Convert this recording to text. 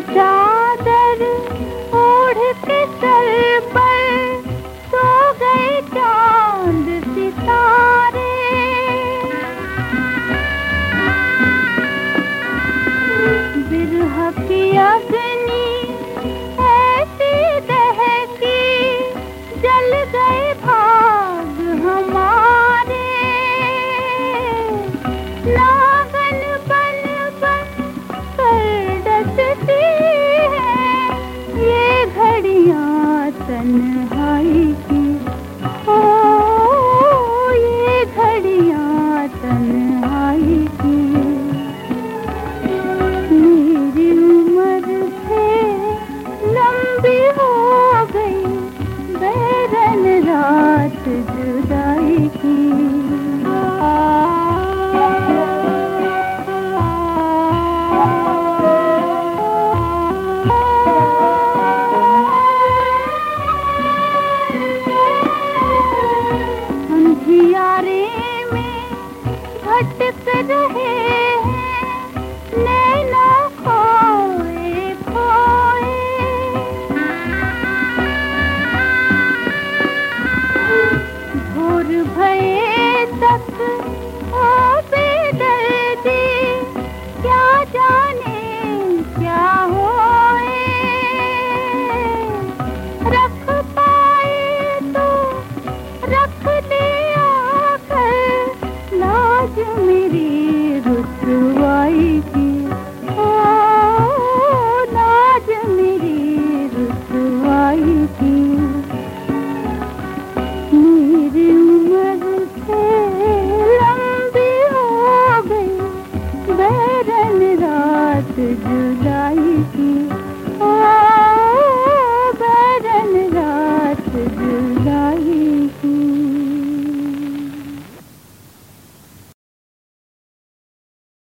चादर ओढ़ के सर पर सो गए चाँद सितारे। बिरह की and भटक रहे जुदाई की ओ बदन रात जुदाई